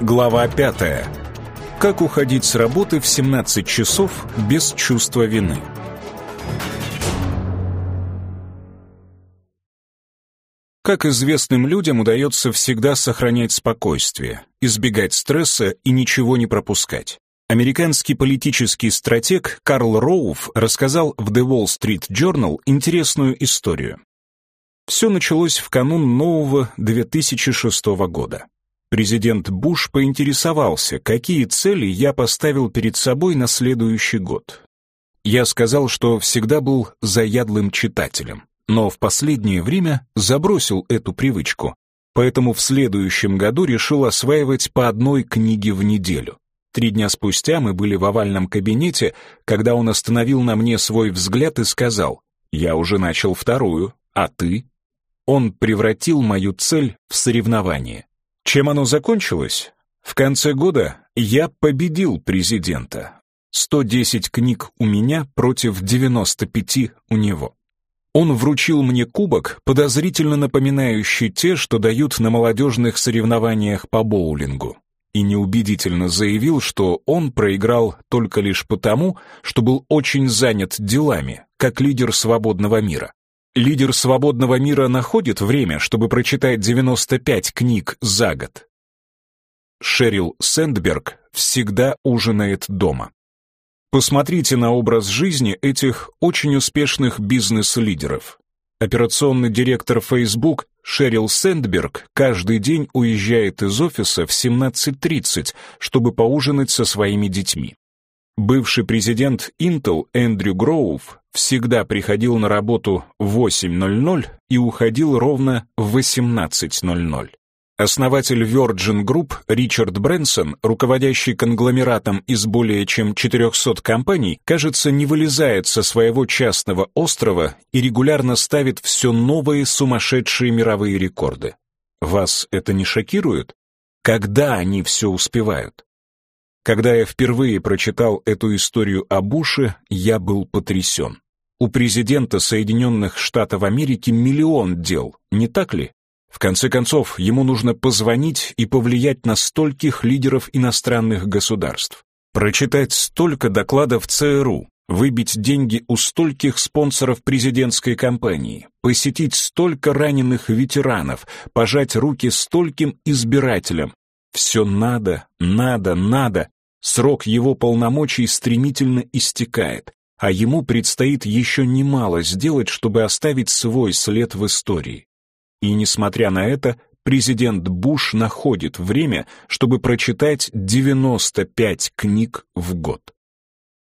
Глава пятая. Как уходить с работы в 17 часов без чувства вины? Как известным людям удается всегда сохранять спокойствие, избегать стресса и ничего не пропускать. Американский политический стратег Карл Роуф рассказал в The Wall Street Journal интересную историю. Все началось в канун нового 2006 года. Президент Буш поинтересовался, какие цели я поставил перед собой на следующий год. Я сказал, что всегда был заядлым читателем но в последнее время забросил эту привычку, поэтому в следующем году решил осваивать по одной книге в неделю. Три дня спустя мы были в овальном кабинете, когда он остановил на мне свой взгляд и сказал, «Я уже начал вторую, а ты?» Он превратил мою цель в соревнование. Чем оно закончилось? В конце года я победил президента. 110 книг у меня против 95 у него. Он вручил мне кубок, подозрительно напоминающий те, что дают на молодежных соревнованиях по боулингу, и неубедительно заявил, что он проиграл только лишь потому, что был очень занят делами, как лидер свободного мира. Лидер свободного мира находит время, чтобы прочитать 95 книг за год. Шерил Сэндберг всегда ужинает дома. Посмотрите на образ жизни этих очень успешных бизнес-лидеров. Операционный директор Facebook Шерил Сэндберг каждый день уезжает из офиса в 17.30, чтобы поужинать со своими детьми. Бывший президент Intel Эндрю Гроув всегда приходил на работу в 8.00 и уходил ровно в 18.00. Основатель Virgin Group Ричард Брэнсон, руководящий конгломератом из более чем 400 компаний, кажется, не вылезает со своего частного острова и регулярно ставит все новые сумасшедшие мировые рекорды. Вас это не шокирует? Когда они все успевают? Когда я впервые прочитал эту историю о Буше, я был потрясен. У президента Соединенных Штатов Америки миллион дел, не так ли? В конце концов, ему нужно позвонить и повлиять на стольких лидеров иностранных государств, прочитать столько докладов ЦРУ, выбить деньги у стольких спонсоров президентской кампании, посетить столько раненых ветеранов, пожать руки стольким избирателям. Все надо, надо, надо. Срок его полномочий стремительно истекает, а ему предстоит еще немало сделать, чтобы оставить свой след в истории. И несмотря на это, президент Буш находит время, чтобы прочитать 95 книг в год.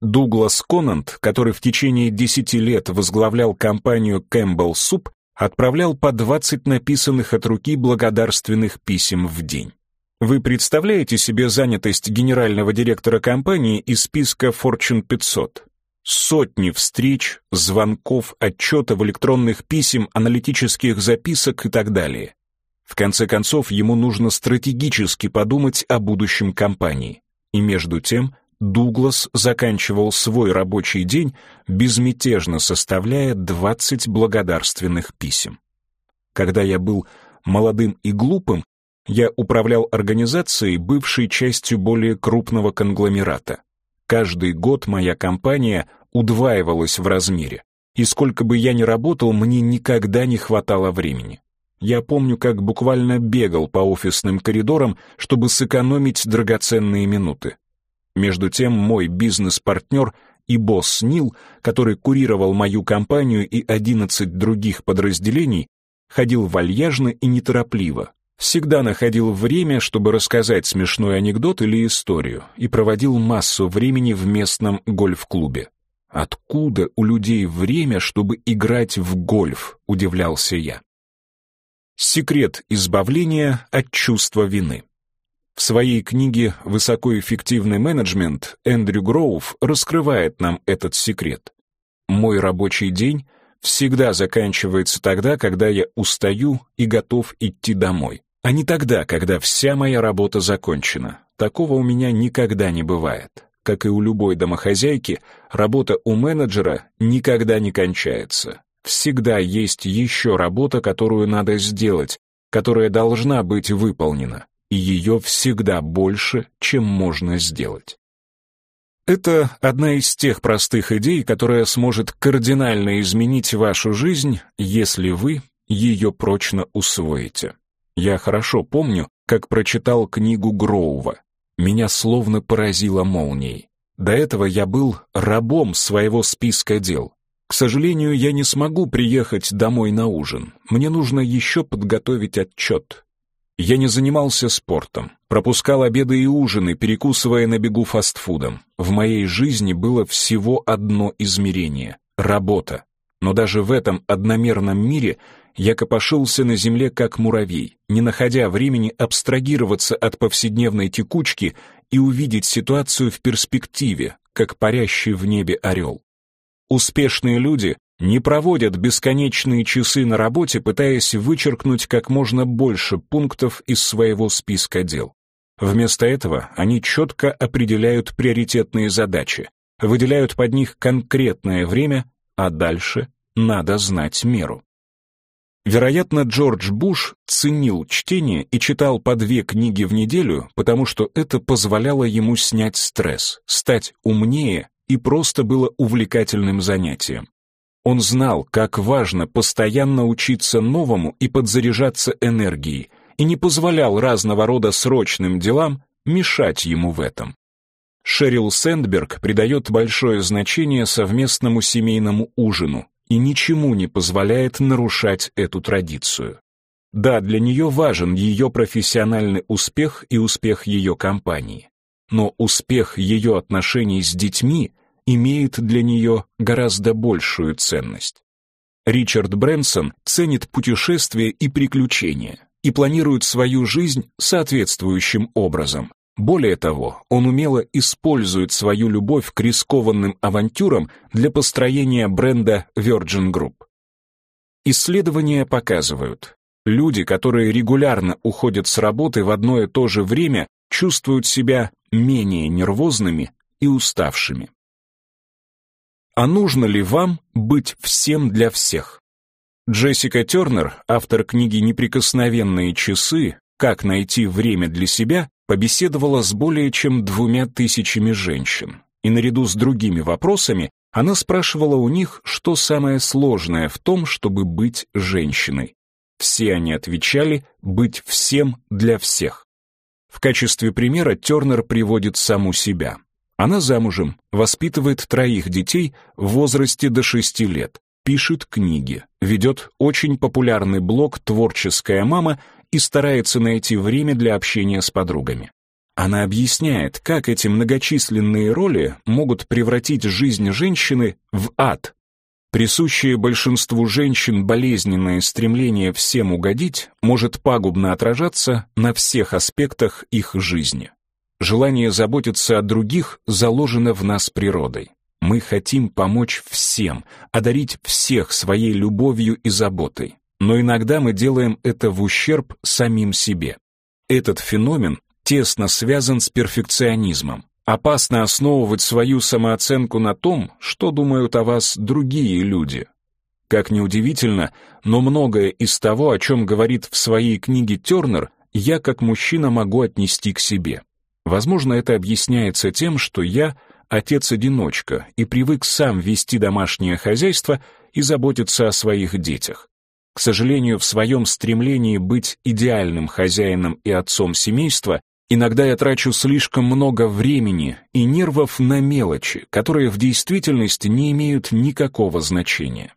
Дуглас Конант, который в течение 10 лет возглавлял компанию Campbell Soup, отправлял по 20 написанных от руки благодарственных писем в день. Вы представляете себе занятость генерального директора компании из списка Fortune 500? Сотни встреч, звонков, отчетов, электронных писем, аналитических записок и так далее. В конце концов, ему нужно стратегически подумать о будущем компании. И между тем, Дуглас заканчивал свой рабочий день, безмятежно составляя 20 благодарственных писем. Когда я был молодым и глупым, я управлял организацией, бывшей частью более крупного конгломерата. Каждый год моя компания удваивалась в размере. И сколько бы я ни работал, мне никогда не хватало времени. Я помню, как буквально бегал по офисным коридорам, чтобы сэкономить драгоценные минуты. Между тем мой бизнес-партнер и босс Нил, который курировал мою компанию и 11 других подразделений, ходил вальяжно и неторопливо, всегда находил время, чтобы рассказать смешной анекдот или историю, и проводил массу времени в местном гольф-клубе. Откуда у людей время, чтобы играть в гольф, удивлялся я. Секрет избавления от чувства вины. В своей книге «Высокоэффективный менеджмент» Эндрю Гроув раскрывает нам этот секрет. Мой рабочий день всегда заканчивается тогда, когда я устаю и готов идти домой, а не тогда, когда вся моя работа закончена. Такого у меня никогда не бывает. Как и у любой домохозяйки, работа у менеджера никогда не кончается. всегда есть еще работа, которую надо сделать, которая должна быть выполнена, и ее всегда больше, чем можно сделать. Это одна из тех простых идей, которая сможет кардинально изменить вашу жизнь, если вы ее прочно усвоите. Я хорошо помню, как прочитал книгу Гроува. Меня словно поразило молнией. До этого я был рабом своего списка дел. К сожалению, я не смогу приехать домой на ужин. Мне нужно еще подготовить отчет. Я не занимался спортом, пропускал обеды и ужины, перекусывая на бегу фастфудом. В моей жизни было всего одно измерение — работа. Но даже в этом одномерном мире я копошился на земле как муравей, не находя времени абстрагироваться от повседневной текучки и увидеть ситуацию в перспективе, как парящий в небе орел. Успешные люди не проводят бесконечные часы на работе, пытаясь вычеркнуть как можно больше пунктов из своего списка дел. Вместо этого они четко определяют приоритетные задачи, выделяют под них конкретное время, а дальше надо знать меру. Вероятно, Джордж Буш ценил чтение и читал по две книги в неделю, потому что это позволяло ему снять стресс, стать умнее и просто было увлекательным занятием. Он знал, как важно постоянно учиться новому и подзаряжаться энергией, и не позволял разного рода срочным делам мешать ему в этом. Шерил Сэндберг придает большое значение совместному семейному ужину и ничему не позволяет нарушать эту традицию. Да, для нее важен ее профессиональный успех и успех ее компании. Но успех ее отношений с детьми имеет для нее гораздо большую ценность. Ричард Брэнсон ценит путешествия и приключения и планирует свою жизнь соответствующим образом. Более того, он умело использует свою любовь к рискованным авантюрам для построения бренда Virgin Group. Исследования показывают, люди, которые регулярно уходят с работы в одно и то же время, чувствуют себя менее нервозными и уставшими. А нужно ли вам быть всем для всех? Джессика Тернер, автор книги «Неприкосновенные часы. Как найти время для себя», побеседовала с более чем двумя тысячами женщин. И наряду с другими вопросами она спрашивала у них, что самое сложное в том, чтобы быть женщиной. Все они отвечали «быть всем для всех». В качестве примера Тернер приводит саму себя. Она замужем, воспитывает троих детей в возрасте до шести лет, пишет книги, ведет очень популярный блог «Творческая мама» и старается найти время для общения с подругами. Она объясняет, как эти многочисленные роли могут превратить жизнь женщины в ад. Присущее большинству женщин болезненное стремление всем угодить может пагубно отражаться на всех аспектах их жизни. Желание заботиться о других заложено в нас природой. Мы хотим помочь всем, одарить всех своей любовью и заботой. Но иногда мы делаем это в ущерб самим себе. Этот феномен тесно связан с перфекционизмом. Опасно основывать свою самооценку на том, что думают о вас другие люди. Как ни удивительно, но многое из того, о чем говорит в своей книге Тернер, я как мужчина могу отнести к себе. Возможно, это объясняется тем, что я отец-одиночка и привык сам вести домашнее хозяйство и заботиться о своих детях. К сожалению, в своем стремлении быть идеальным хозяином и отцом семейства иногда я трачу слишком много времени и нервов на мелочи, которые в действительности не имеют никакого значения.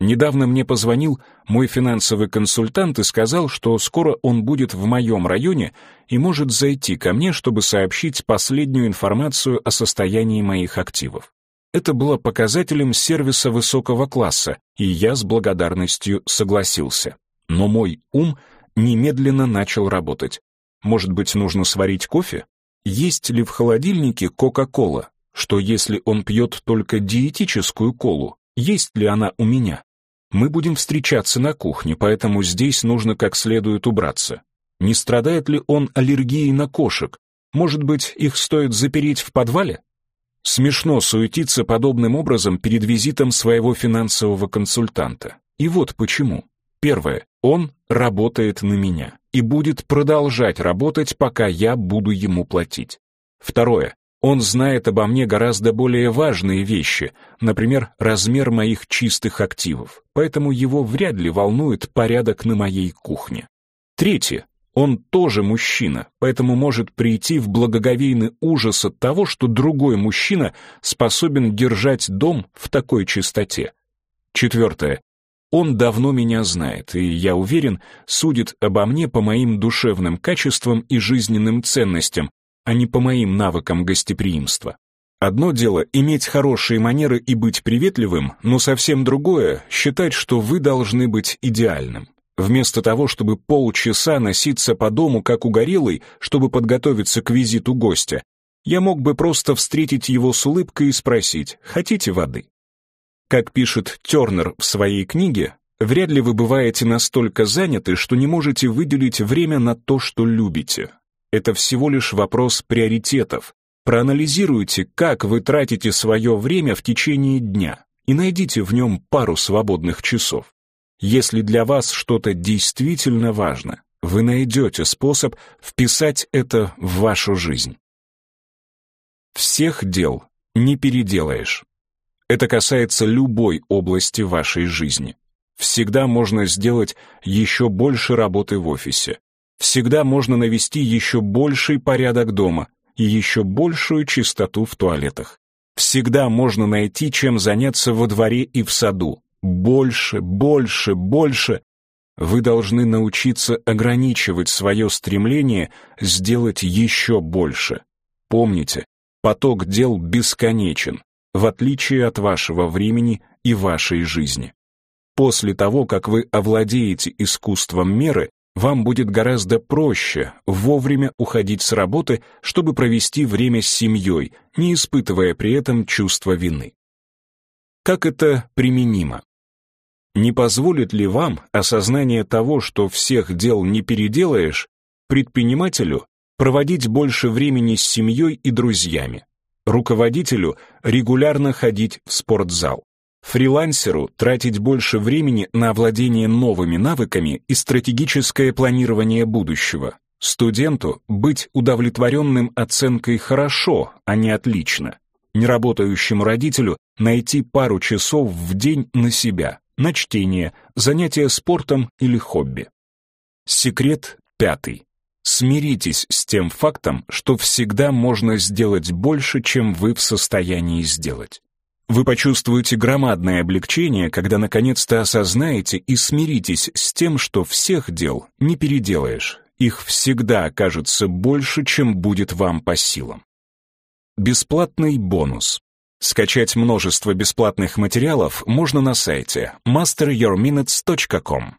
Недавно мне позвонил мой финансовый консультант и сказал, что скоро он будет в моем районе и может зайти ко мне, чтобы сообщить последнюю информацию о состоянии моих активов. Это было показателем сервиса высокого класса, и я с благодарностью согласился. Но мой ум немедленно начал работать. Может быть, нужно сварить кофе? Есть ли в холодильнике Кока-Кола? Что если он пьет только диетическую колу? Есть ли она у меня? Мы будем встречаться на кухне, поэтому здесь нужно как следует убраться. Не страдает ли он аллергией на кошек? Может быть, их стоит запереть в подвале? Смешно суетиться подобным образом перед визитом своего финансового консультанта. И вот почему. Первое. Он работает на меня и будет продолжать работать, пока я буду ему платить. Второе. Он знает обо мне гораздо более важные вещи, например, размер моих чистых активов, поэтому его вряд ли волнует порядок на моей кухне. Третье. Он тоже мужчина, поэтому может прийти в благоговейный ужас от того, что другой мужчина способен держать дом в такой чистоте. Четвертое. Он давно меня знает, и, я уверен, судит обо мне по моим душевным качествам и жизненным ценностям, а не по моим навыкам гостеприимства. Одно дело иметь хорошие манеры и быть приветливым, но совсем другое — считать, что вы должны быть идеальным. Вместо того, чтобы полчаса носиться по дому как угорелый, чтобы подготовиться к визиту гостя, я мог бы просто встретить его с улыбкой и спросить «Хотите воды?». Как пишет Тернер в своей книге, вряд ли вы бываете настолько заняты, что не можете выделить время на то, что любите. Это всего лишь вопрос приоритетов. Проанализируйте, как вы тратите свое время в течение дня, и найдите в нем пару свободных часов. Если для вас что-то действительно важно, вы найдете способ вписать это в вашу жизнь. Всех дел не переделаешь. Это касается любой области вашей жизни. Всегда можно сделать еще больше работы в офисе. Всегда можно навести еще больший порядок дома и еще большую чистоту в туалетах. Всегда можно найти, чем заняться во дворе и в саду, больше, больше, больше. Вы должны научиться ограничивать свое стремление сделать еще больше. Помните, поток дел бесконечен, в отличие от вашего времени и вашей жизни. После того, как вы овладеете искусством меры, вам будет гораздо проще вовремя уходить с работы, чтобы провести время с семьей, не испытывая при этом чувства вины. Как это применимо? Не позволит ли вам осознание того, что всех дел не переделаешь, предпринимателю проводить больше времени с семьей и друзьями, руководителю регулярно ходить в спортзал, фрилансеру тратить больше времени на овладение новыми навыками и стратегическое планирование будущего, студенту быть удовлетворенным оценкой «хорошо», а не «отлично», неработающему родителю найти пару часов в день на себя, на чтение, занятия спортом или хобби. Секрет пятый. Смиритесь с тем фактом, что всегда можно сделать больше, чем вы в состоянии сделать. Вы почувствуете громадное облегчение, когда наконец-то осознаете и смиритесь с тем, что всех дел не переделаешь. Их всегда окажется больше, чем будет вам по силам. Бесплатный бонус. Скачать множество бесплатных материалов можно на сайте masteryourminutes.com.